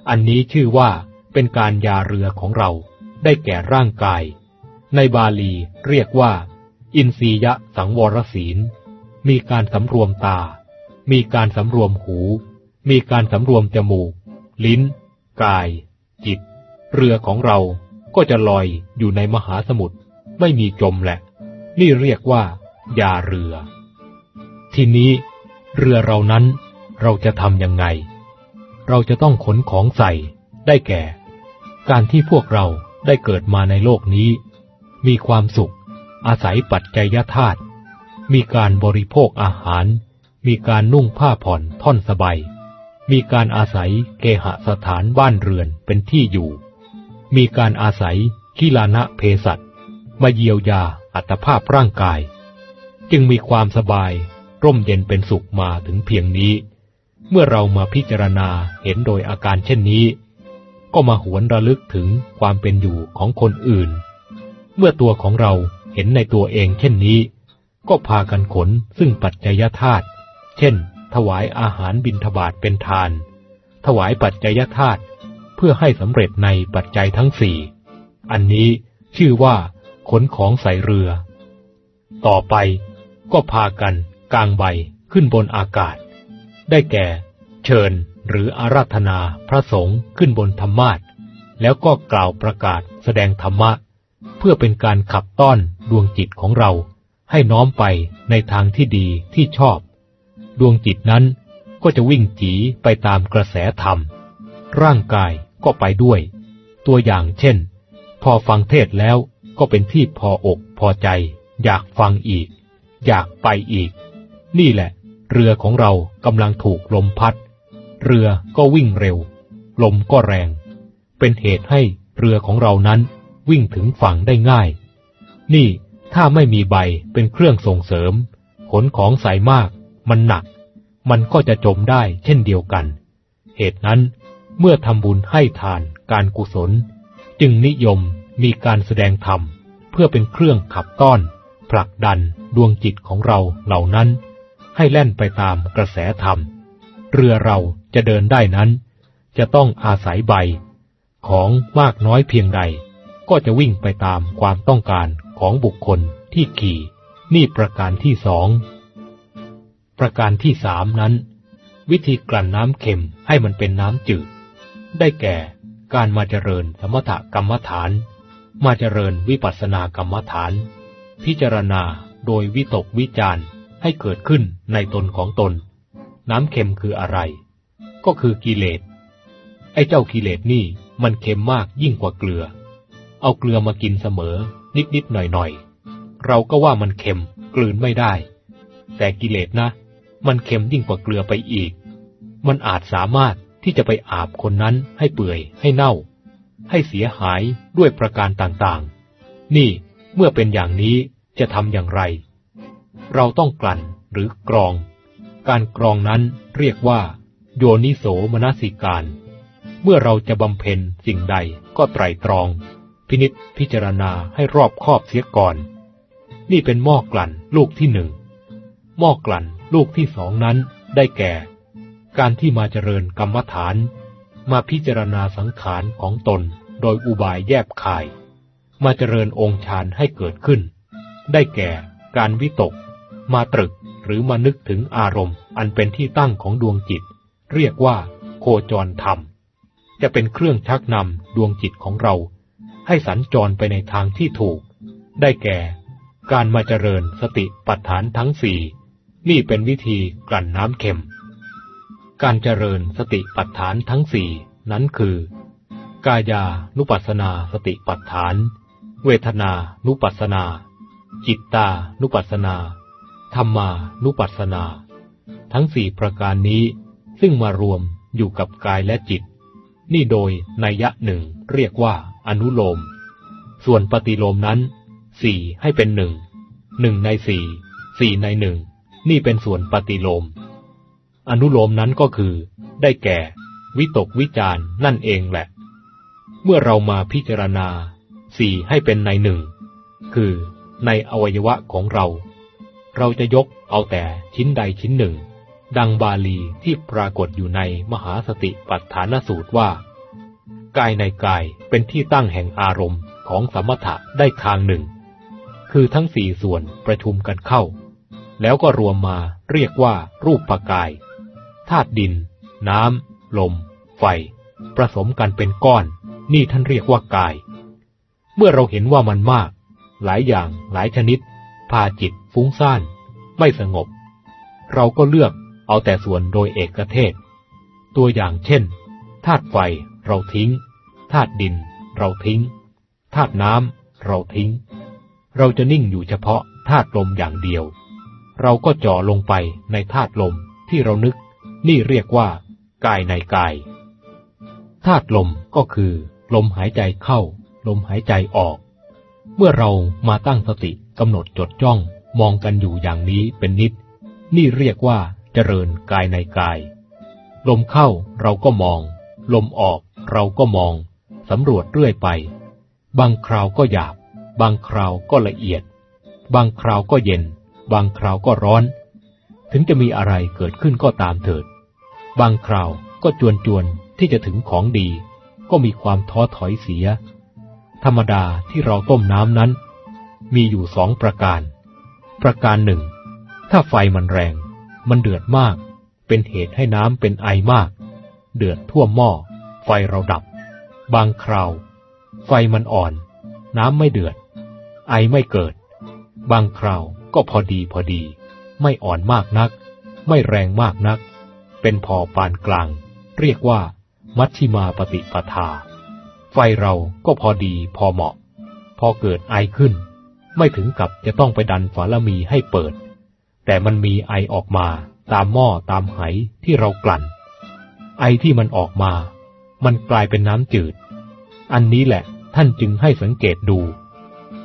อันนี้ชื่อว่าเป็นการยาเรือของเราได้แก่ร่างกาย ในบาลีเรียกว่า อินทรียะสังวรศีล มีการสำรวมตา มีการสำรวมหู มีการสำรวมจมูก ลิ้น กาย จิต เรือของเราก็จะลอยอยู่ในมหาสมุทรไม่มีจมแหละ นี่เรียกว่า ยาเรือ ทีนี้ เรือเรานั้นเราจะทำยังไง เราจะต้องขนของใส่ ได้แก่ การที่พวกเราได้เกิดมาในโลกนี้ มีความสุข อาศัยปัจจัยธาตุ มีการบริโภคอาหาร มีการนุ่งผ้าผ่อนท่อนสบาย มีการอาศัยเกหสถานบ้านเรือนเป็นที่อยู่ มีการอาศัยกิลานะเพสัตมาเยียวยาอัตภาพร่างกาย จึงมีความสบาย ร่มเย็นเป็นสุขมาถึงเพียงนี้ เมื่อเรามาพิจารณาเห็นโดยอาการเช่นนี้ ก็มาหวนระลึกถึงความเป็นอยู่ของคนอื่น เมื่อตัวของเราเห็นในตัวเองเช่นนี้ ก็พากันขนซึ่งปัจจัยธาตุเช่น ถวายอาหารบิณฑบาตเป็นทาน ถวายปัจจัยธาตุเพื่อให้สำเร็จในปัจจัยทั้งสี่อันนี้ชื่อว่าขนของใส่เรือ ต่อไปก็พากัน กลางใบขึ้นบนอากาศ ได้แก่ เชิญหรืออาราธนาพระสงฆ์ขึ้นบนธรรมาทแล้วก็กล่าวประกาศแสดงธรรมะ เพื่อเป็นการขับต้อนดวงจิตของเรา ให้น้อมไปในทางที่ดีที่ชอบ ดวงจิตนั้นก็จะวิ่งจีไปตามกระแสธรรม ร่างกายก็ไปด้วย ตัวอย่างเช่น พอฟังเทศแล้วก็เป็นที่พออกพอใจ อยากฟังอีก อยากไปอีก นี่แหละ เรือของเรากำลังถูกลมพัด เรือก็วิ่งเร็ว ลมก็แรง เป็นเหตุให้เรือของเรานั้นวิ่งถึงฝั่งได้ง่าย นี่ถ้าไม่มีใบเป็นเครื่องส่งเสริม ขนของใส่มาก มันหนัก มันก็จะจมได้เช่นเดียวกัน เหตุนั้นเมื่อทำบุญให้ทานการกุศล จึงนิยมมีการแสดงธรรม เพื่อเป็นเครื่องขับต้อน ผลักดันดวงจิตของเราเหล่านั้น ให้แล่นไปตามกระแสธรรม เรือเราจะเดินได้นั้น จะต้องอาศัยใบ ของมากน้อยเพียงใด ก็จะวิ่งไปตามความต้องการของบุคคลที่ขี่ นี่ประการที่สอง ประการที่สามนั้น วิธีกลั่นน้ำเค็มให้มันเป็นน้ำจืด ได้แก่การมาเจริญสมถกรรมฐาน มาเจริญวิปัสสนากรรมฐาน พิจารณาโดยวิตกวิจารณ์ให้เกิดขึ้น ในตนของตน น้ำเค็มคืออะไร ก็คือกิเลส ไอ้เจ้ากิเลสนี่มันเค็มมากยิ่งกว่าเกลือ เอาเกลือมากินเสมอ นิดนิดหน่อยหน่อยเราก็ว่ามันเค็มกลืนไม่ได้ แต่กิเลสนะ มันเค็มยิ่งกว่าเกลือไปอีก มันอาจสามารถที่จะไปอาบคนนั้นให้เปื่อยให้เน่า ให้เสียหายด้วยประการต่างๆ นี่เมื่อเป็นอย่างนี้จะทำอย่างไร เราต้องกลั่น หรือกรอง การกรองนั้นเรียกว่า โยนิโสมนสิการ เมื่อเราจะบำเพ็ญสิ่งใดก็ไตรตรอง พินิษพิจารณาให้รอบคอบเสียก่อน นี่เป็นหม้อกลั่นลูกที่หนึ่งหม้อกลั่นลูกที่สองนั้นได้แก่ การที่มาเจริญกรรมฐาน มาพิจารณาสังขารของตนโดยอุบายแยบคาย มาเจริญองค์ฌานให้เกิดขึ้น ได้แก่ การวิตก มาตรึก หรือมานึกถึงอารมณ์ อันเป็นที่ตั้งของดวงจิต เรียกว่า โคจรธรรม จะเป็นเครื่องชักนำดวงจิตของเรา ให้สัญจรไปในทางที่ถูก ได้แก่ การมาเจริญสติปัฏฐานทั้งสี่นี่เป็นวิธีกลั่นน้ำเค็ม การเจริญสติปัฏฐานทั้งสี่นั้นคือ กายานุปัสสนาสติปัฏฐาน เวทนานุปัสสนา จิตตานุปัสสนา ธรรมานุปัสสนา ทั้งสี่ประการนี้ซึ่งมารวมอยู่กับกายและจิต นี่โดยนัยยะหนึ่งเรียกว่าอนุโลม ส่วนปฏิโลมนั้นสี่ให้เป็นหนึ่งหนึ่งในสี่สี่ในหนึ่งนี่เป็นส่วนปฏิโลม อนุโลมนั้นก็คือ ได้แก่ วิตกวิจารนั่นเองแหละ เมื่อเรามาพิจารณาสี่ให้เป็นในหนึ่งคือในอวัยวะของเรา เราจะยกเอาแต่ชิ้นใดชิ้นหนึ่ง ดังบาลีที่ปรากฏอยู่ในมหาสติปัฏฐานสูตรว่า กายในกายเป็นที่ตั้งแห่งอารมณ์ของสมถะได้ทางหนึ่ง คือทั้งสี่ส่วนประชุมกันเข้า แล้วก็รวมมาเรียกว่ารูปปกายธาตุดิน น้ำ ลม ไฟ ผสมกันเป็นก้อน นี่ท่านเรียกว่ากาย เมื่อเราเห็นว่ามันมาก หลายอย่างหลายชนิด พาจิตฟุ้งซ่าน ไม่สงบ เราก็เลือกเอาแต่ส่วนโดยเอกเทศ ตัวอย่างเช่นธาตุไฟเราทิ้งธาตุดิน เราทิ้งธาตุน้ำเราทิ้ง เราจะนิ่งอยู่เฉพาะธาตุลมอย่างเดียว เราก็จ่อลงไปในธาตุลมที่เรานึก นี่เรียกว่า กายในกายธาตุลมก็คือ ลมหายใจเข้า ลมหายใจออก เมื่อเรามาตั้งสติกำหนดจดจ้อง มองกันอยู่อย่างนี้เป็นนิด นี่เรียกว่าเจริญกายในกาย ลมเข้าเราก็มอง ลมออกเราก็มอง สำรวจเรื่อยไป บางคราวก็หยาบ บางคราวก็ละเอียด บางคราวก็เย็น บางคราวก็ร้อน ถึงจะมีอะไรเกิดขึ้นก็ตามเถิด บางคราวก็จวนจวนที่จะถึงของดี ก็มีความท้อถอยเสีย ธรรมดาที่เราต้มน้ำนั้น มีอยู่สองประการ ประการหนึ่ง ถ้าไฟมันแรง มันเดือดมาก เป็นเหตุให้น้ำเป็นไอมาก เดือดท่วมหม้อ ไฟเราดับ บางคราว ไฟมันอ่อน น้ำไม่เดือด ไอไม่เกิด บางคราวก็พอดีพอดี ไม่อ่อนมากนัก ไม่แรงมากนัก เป็นพอปานกลาง เรียกว่า มัชชิมาปฏิปทา ไฟเราก็พอดีพอเหมาะ พอเกิดไอขึ้น ไม่ถึงกับจะต้องไปดันฝาละมีให้เปิด แต่มันมีไอออกมาตามหม้อตามไหที่เรากลั่น ไอที่มันออกมา มันกลายเป็นน้ำจืด อันนี้แหละท่านจึงให้สังเกตดู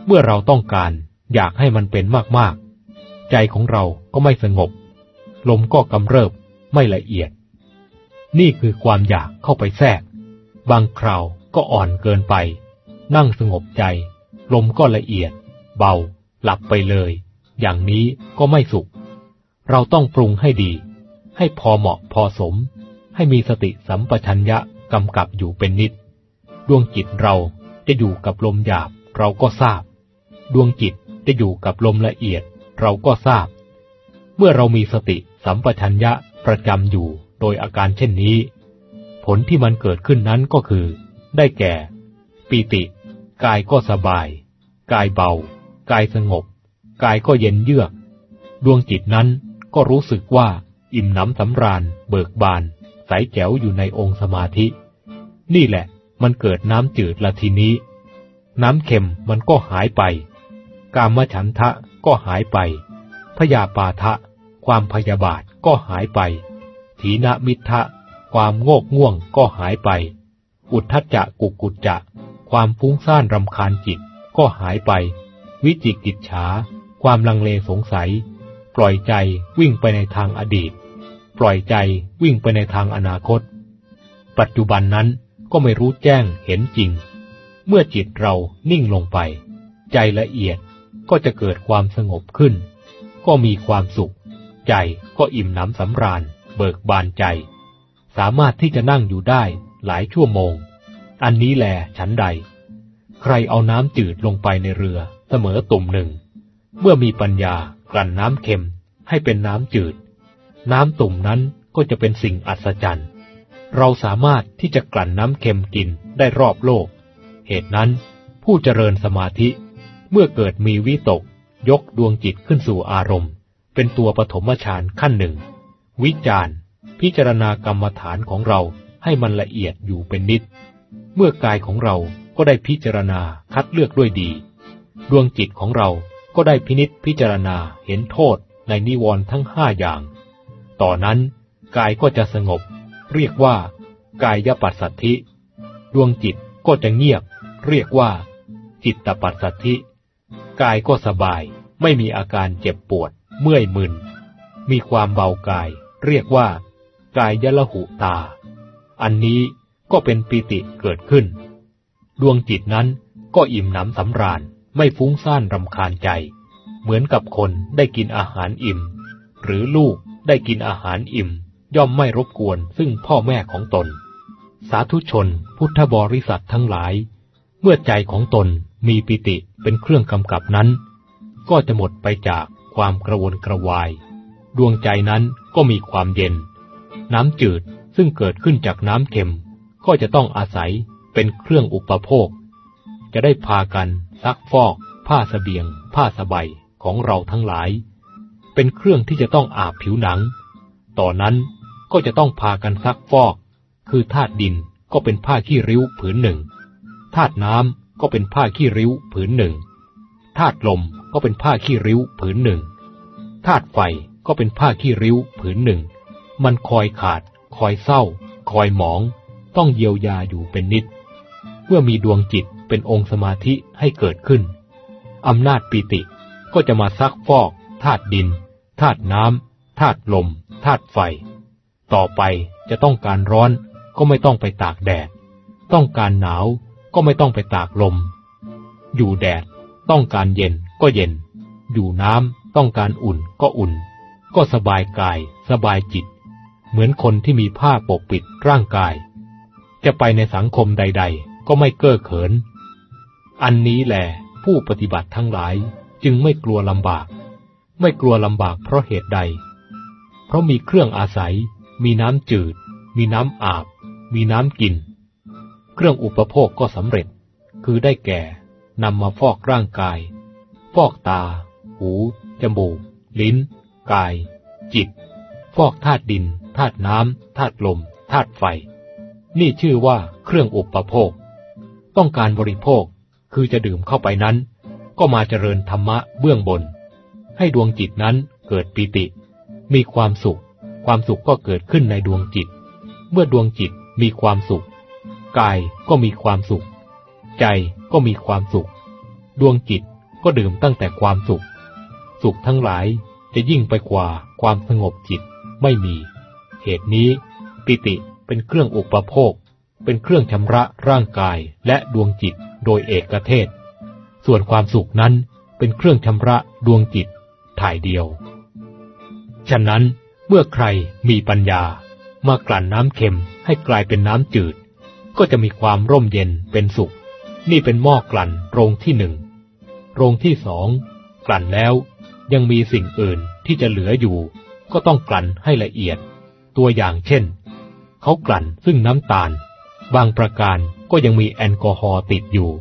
เมื่อเราต้องการอยากให้มันเป็นมากๆ ใจของเราก็ไม่สงบ ลมก็กำเริบไม่ละเอียด นี่คือความอยากเข้าไปแทรก บางคราวก็อ่อนเกินไป นั่งสงบใจ ลมก็ละเอียด เบา หลับไปเลย อย่างนี้ก็ไม่สุข เราต้องปรุงให้ดี ให้พอเหมาะพอสม ให้มีสติสัมปชัญญะกำกับอยู่เป็นนิด ดวงจิตเราจะอยู่กับลมหยาบเราก็ทราบ ดวงจิตจะอยู่กับลมละเอียดเราก็ทราบ เมื่อเรามีสติสัมปชัญญะประจำอยู่โดยอาการเช่นนี้ ผลที่มันเกิดขึ้นนั้นก็คือ ได้แก่ ปีติ กายก็สบาย กายเบา กายสงบ กายก็เย็นเยือก ดวงจิตนั้นก็รู้สึกว่าอิ่มหนำสำราญ เบิกบาน ใสแจ๋วอยู่ในองค์สมาธิ นี่แหละมันเกิดน้ำจืดละทีนี้ น้ำเค็มมันก็หายไป กามฉันทะก็หายไป พยาปาทะ ความพยาบาทก็หายไป ถีนมิทะ ความโงกง่วงก็หายไป อุทธัจจะกุกุจจะ ความฟุ้งซ่านรำคาญจิตก็หายไป วิจิกิจฉา ความลังเลสงสัย ปล่อยใจวิ่งไปในทางอดีต ปล่อยใจวิ่งไปในทางอนาคต ปัจจุบันนั้นก็ไม่รู้แจ้งเห็นจริง เมื่อจิตเรานิ่งลงไป ใจละเอียดก็จะเกิดความสงบขึ้น ก็มีความสุข ใจก็อิ่มหนำสำราญ เบิกบานใจ สามารถที่จะนั่งอยู่ได้หลายชั่วโมง อันนี้แหลฉันใด ใครเอาน้ำจืดลงไปในเรือเสมอตุ่มหนึ่ง เมื่อมีปัญญากลั่นน้ำเค็มให้เป็นน้ำจืด น้ำตุ่มนั้นก็จะเป็นสิ่งอัศจรรย์ เราสามารถที่จะกลั่นน้ำเค็มกินได้รอบโลก เหตุนั้น ผู้เจริญสมาธิ เมื่อเกิดมีวิตก ยกดวงจิตขึ้นสู่อารมณ์ เป็นตัวปฐมฌานขั้นหนึ่ง วิจารณ์พิจารณากรรมฐานของเราให้มันละเอียดอยู่เป็นนิด เมื่อกายของเรา ก็ได้พิจารณาคัดเลือกด้วยดี ดวงจิตของเราก็ได้พินิษพิจารณาเห็นโทษในนิวรณ์ทั้งห้าอย่าง ต่อนนั้นกายก็จะสงบ เรียกว่า กายยปัสสัทธิ ดวงจิตก็จะเงียบ เรียกว่า จิตตปัสสัทธิ กายก็สบาย ไม่มีอาการเจ็บปวด เมื่อยมึน มีความเบากาย เรียกว่า กายยละหุตา อันนี้ก็เป็นปิติเกิดขึ้น ดวงจิตนั้นก็อิ่มหนำสำราญไม่ฟุ้งซ่านรำคาญใจ เหมือนกับคนได้กินอาหารอิ่ม หรือลูกได้กินอาหารอิ่ม ย่อมไม่รบกวนซึ่งพ่อแม่ของตน สาธุชนพุทธบริษัททั้งหลาย เมื่อใจของตนมีปิติเป็นเครื่องกำกับนั้น ก็จะหมดไปจากความกระวนกระวาย ดวงใจนั้นก็มีความเย็น น้ำจืดซึ่งเกิดขึ้นจากน้ำเค็ม ก็จะต้องอาศัย เป็นเครื่องอุปโภค จะได้พากันซักฟอกผ้าสเสบียง ผ้าสบายของเราทั้งหลาย เป็นเครื่องที่จะต้องอาบผิวหนัง ต่อนนั้นก็จะต้องพากันซักฟอก คือธาตุดินก็เป็นผ้าขี้ริ้วผืนหนึ่งธาตุน้ำก็เป็นผ้าขี้ริ้วผืนหนึ่งธาตุลมก็เป็นผ้าขี้ริ้วผืนหนึ่งธาตุไฟก็เป็นผ้าขี้ริ้วผืนหนึ่ง มันคอยขาด คอยเศร้า คอยหมอง ต้องเยียวยาอยู่เป็นนิด เมื่อมีดวงจิตเป็นองค์สมาธิให้เกิดขึ้น อำนาจปิติก็จะมาซักฟอกธาตุดินธาตุน้ำธาตุลมธาตุไฟ ต่อไปจะต้องการร้อนก็ไม่ต้องไปตากแดด ต้องการหนาวก็ไม่ต้องไปตากลม อยู่แดดต้องการเย็นก็เย็น อยู่น้ำต้องการอุ่นก็อุ่น ก็สบายกายสบายจิต เหมือนคนที่มีผ้าปกปิดร่างกาย จะไปในสังคมใด ๆ ก็ไม่เก้อเขิน อันนี้แหละผู้ปฏิบัติทั้งหลายจึงไม่กลัวลำบาก ไม่กลัวลำบากเพราะเหตุใด เพราะมีเครื่องอาศัย มีน้ำจืด มีน้ำอาบ มีน้ำกิน เครื่องอุปโภคก็สำเร็จ คือได้แก่นำมาฟอกร่างกาย ฟอกตา หู จมูก ลิ้น กาย จิต ฟอกธาตุดิน ธาตุน้ำ ธาตุลม ธาตุไฟ นี่ชื่อว่าเครื่องอุปโภค ต้องการบริโภค คือจะดื่มเข้าไปนั้น ก็มาเจริญธรรมะเบื้องบน ให้ดวงจิตนั้นเกิดปิติ มีความสุข ความสุขก็เกิดขึ้นในดวงจิต เมื่อดวงจิตมีความสุข กายก็มีความสุข ใจก็มีความสุข ดวงจิตก็ดื่มตั้งแต่ความสุข สุขทั้งหลายจะยิ่งไปกว่าความสงบจิตไม่มี เหตุนี้ปิติเป็นเครื่องอุปโภค เป็นเครื่องชำระร่างกายและดวงจิตโดยเอกเทศ ส่วนความสุขนั้นเป็นเครื่องชำระดวงจิตถ่ายเดียว ฉะนั้นเมื่อใครมีปัญญามากลั่นน้ำเค็มให้กลายเป็นน้ำจืด ก็จะมีความร่มเย็นเป็นสุข นี่เป็นหม้อกลั่นโรงที่หนึ่งโรงที่สองกลั่นแล้วยังมีสิ่งอื่นที่จะเหลืออยู่ ก็ต้องกลั่นให้ละเอียด ตัวอย่างเช่น เขากลั่นซึ่งน้ำตาล บางประการก็ยังมีแอลกอฮอล์ติดอยู่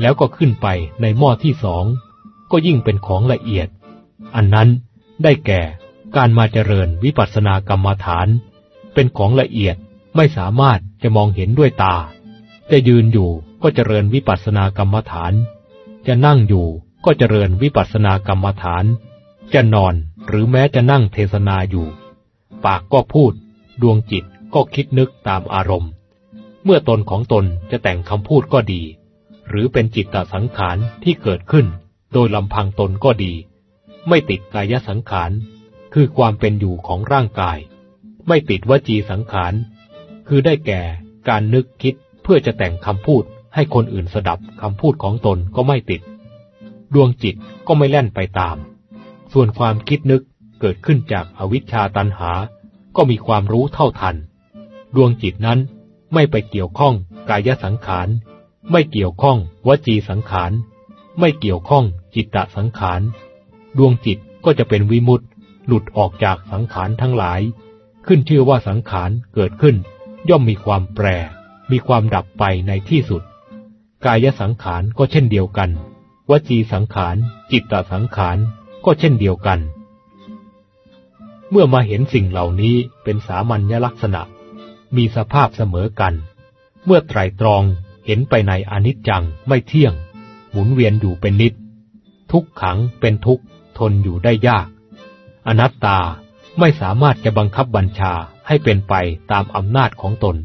แล้วก็ขึ้นไปในหม้อที่สอง ก็ยิ่งเป็นของละเอียด อันนั้นได้แก่การมาเจริญวิปัสสนากรรมฐาน เป็นของละเอียดไม่สามารถจะมองเห็นด้วยตา จะยืนอยู่ก็เจริญวิปัสสนากรรมฐาน จะนั่งอยู่ก็เจริญวิปัสสนากรรมฐาน จะนอนหรือแม้จะนั่งเทศนาอยู่ ปากก็พูด ดวงจิตก็คิดนึกตามอารมณ์ เมื่อตนของตนจะแต่งคำพูดก็ดี หรือเป็นจิตตสังขารที่เกิดขึ้น โดยลำพังตนก็ดี ไม่ติดกายสังขาร คือความเป็นอยู่ของร่างกาย ไม่ติดวจีสังขาร คือได้แก่การนึกคิดเพื่อจะแต่งคำพูดให้คนอื่นสดับคำพูดของตนก็ไม่ติด ดวงจิตก็ไม่แล่นไปตาม ส่วนความคิดนึกเกิดขึ้นจากอวิชชาตันหา ก็มีความรู้เท่าทัน ดวงจิตนั้น ไม่ไปเกี่ยวข้องกายสังขาร ไม่เกี่ยวข้องวจีสังขาร ไม่เกี่ยวข้องจิตตสังขาร ดวงจิตก็จะเป็นวิมุตติหลุดออกจากสังขารทั้งหลาย ขึ้นชื่อว่าสังขารเกิดขึ้น ย่อมมีความแปร มีความดับไปในที่สุด กายสังขารก็เช่นเดียวกัน วจีสังขาร จิตตสังขารก็เช่นเดียวกัน เมื่อมาเห็นสิ่งเหล่านี้เป็นสามัญลักษณะ มีสภาพเสมอกัน เมื่อไตรตรองเห็นไปในอนิจจังไม่เที่ยง หมุนเวียนอยู่เป็นนิด ทุกขังเป็นทุกทนอยู่ได้ยาก อนัตตาไม่สามารถจะบังคับบัญชาให้เป็นไปตามอำนาจของตน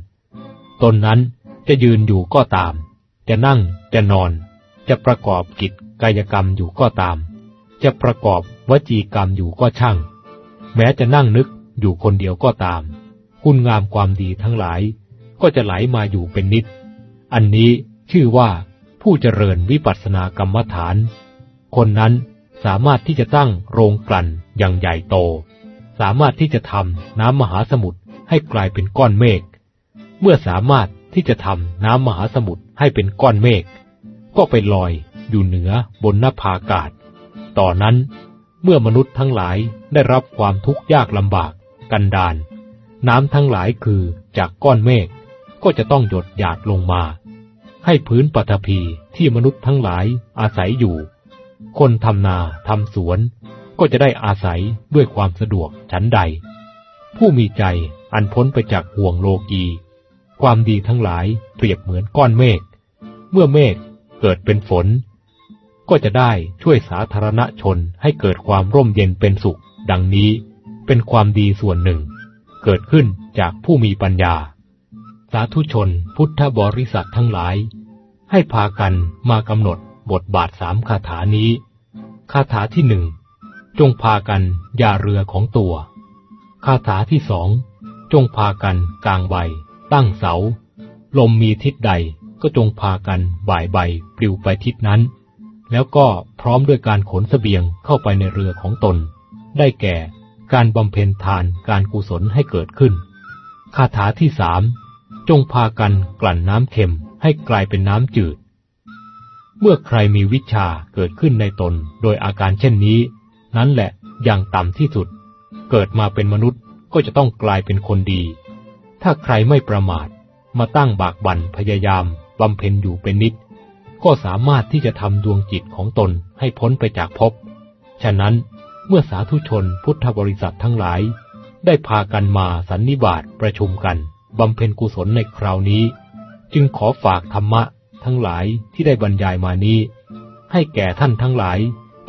ตนนั้นจะยืนอยู่ก็ตาม จะนั่งจะนอน จะประกอบกิจกายกรรมอยู่ก็ตาม จะประกอบวจีกรรมอยู่ก็ช่าง แม้จะนั่งนึกอยู่คนเดียวก็ตาม คุณงามความดีทั้งหลาย ก็จะไหลมาอยู่เป็นนิด อันนี้ชื่อว่าผู้เจริญวิปัสสนากรรมฐาน คนนั้นสามารถที่จะตั้งโรงกลั่นอย่างใหญ่โต สามารถที่จะทำน้ำมหาสมุทรให้กลายเป็นก้อนเมฆ เมื่อสามารถที่จะทำน้ำมหาสมุทรให้เป็นก้อนเมฆ ก็ไปลอยอยู่เหนือบนหน้าผากาศ ต่อนนั้น เมื่อมนุษย์ทั้งหลายได้รับความทุกข์ยากลำบาก กันดาน น้ำทั้งหลายคือจากก้อนเมฆก็จะต้องหยดหยาดลงมา ให้พื้นปฐพีที่มนุษย์ทั้งหลายอาศัยอยู่ คนทำนาทำสวน ก็จะได้อาศัยด้วยความสะดวกฉันใด ผู้มีใจอันพ้นไปจากห่วงโลกี ความดีทั้งหลายเปรียบเหมือนก้อนเมฆเมื่อเมฆเกิดเป็นฝน ก็จะได้ช่วยสาธารณชนให้เกิดความร่มเย็นเป็นสุข ดังนี้เป็นความดีส่วนหนึ่ง เกิดขึ้นจากผู้มีปัญญา สาธุชนพุทธบริษัททั้งหลาย ให้พากันมากำหนดบทบาทสามคาถานี้ คาถาที่หนึ่ง จงพากันยาเรือของตัว คาถาที่สอง จงพากันกลางใบ ตั้งเสา ลมมีทิศใดก็จงพากันบ่ายใบปลิวไปทิศนั้น แล้วก็พร้อมด้วยการขนสเสบียงเข้าไปในเรือของตน ได้แก่ การบำเพ็ญทานการกุศลให้เกิดขึ้น คาถาที่สามจงพากันกลั่นน้ำเค็มให้กลายเป็นน้ำจืด เมื่อใครมีวิชาเกิดขึ้นในตนโดยอาการเช่นนี้ นั้นแหละอย่างต่ำที่สุด เกิดมาเป็นมนุษย์ก็จะต้องกลายเป็นคนดี ถ้าใครไม่ประมาท มาตั้งบากบั่นพยายามบำเพ็ญอยู่เป็นนิด ก็สามารถที่จะทำดวงจิตของตนให้พ้นไปจากภพ ฉะนั้น เมื่อสาธุชนพุทธบริษัททั้งหลาย ได้พากันมาสันนิบาตประชุมกันบำเพ็ญกุศลในคราวนี้ จึงขอฝากธรรมะทั้งหลายที่ได้บรรยายมานี้ ให้แก่ท่านทั้งหลาย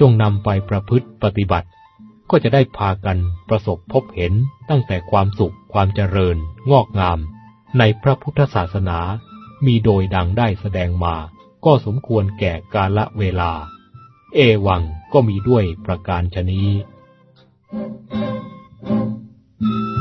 จงนำไปประพฤติปฏิบัติ ก็จะได้พากันประสบพบเห็นตั้งแต่ความสุขความเจริญ งอกงาม ในพระพุทธศาสนา มีโดยดังได้แสดงมา ก็สมควรแก่กาละเวลา เอวังก็มีด้วยประการชนี้ Thank you.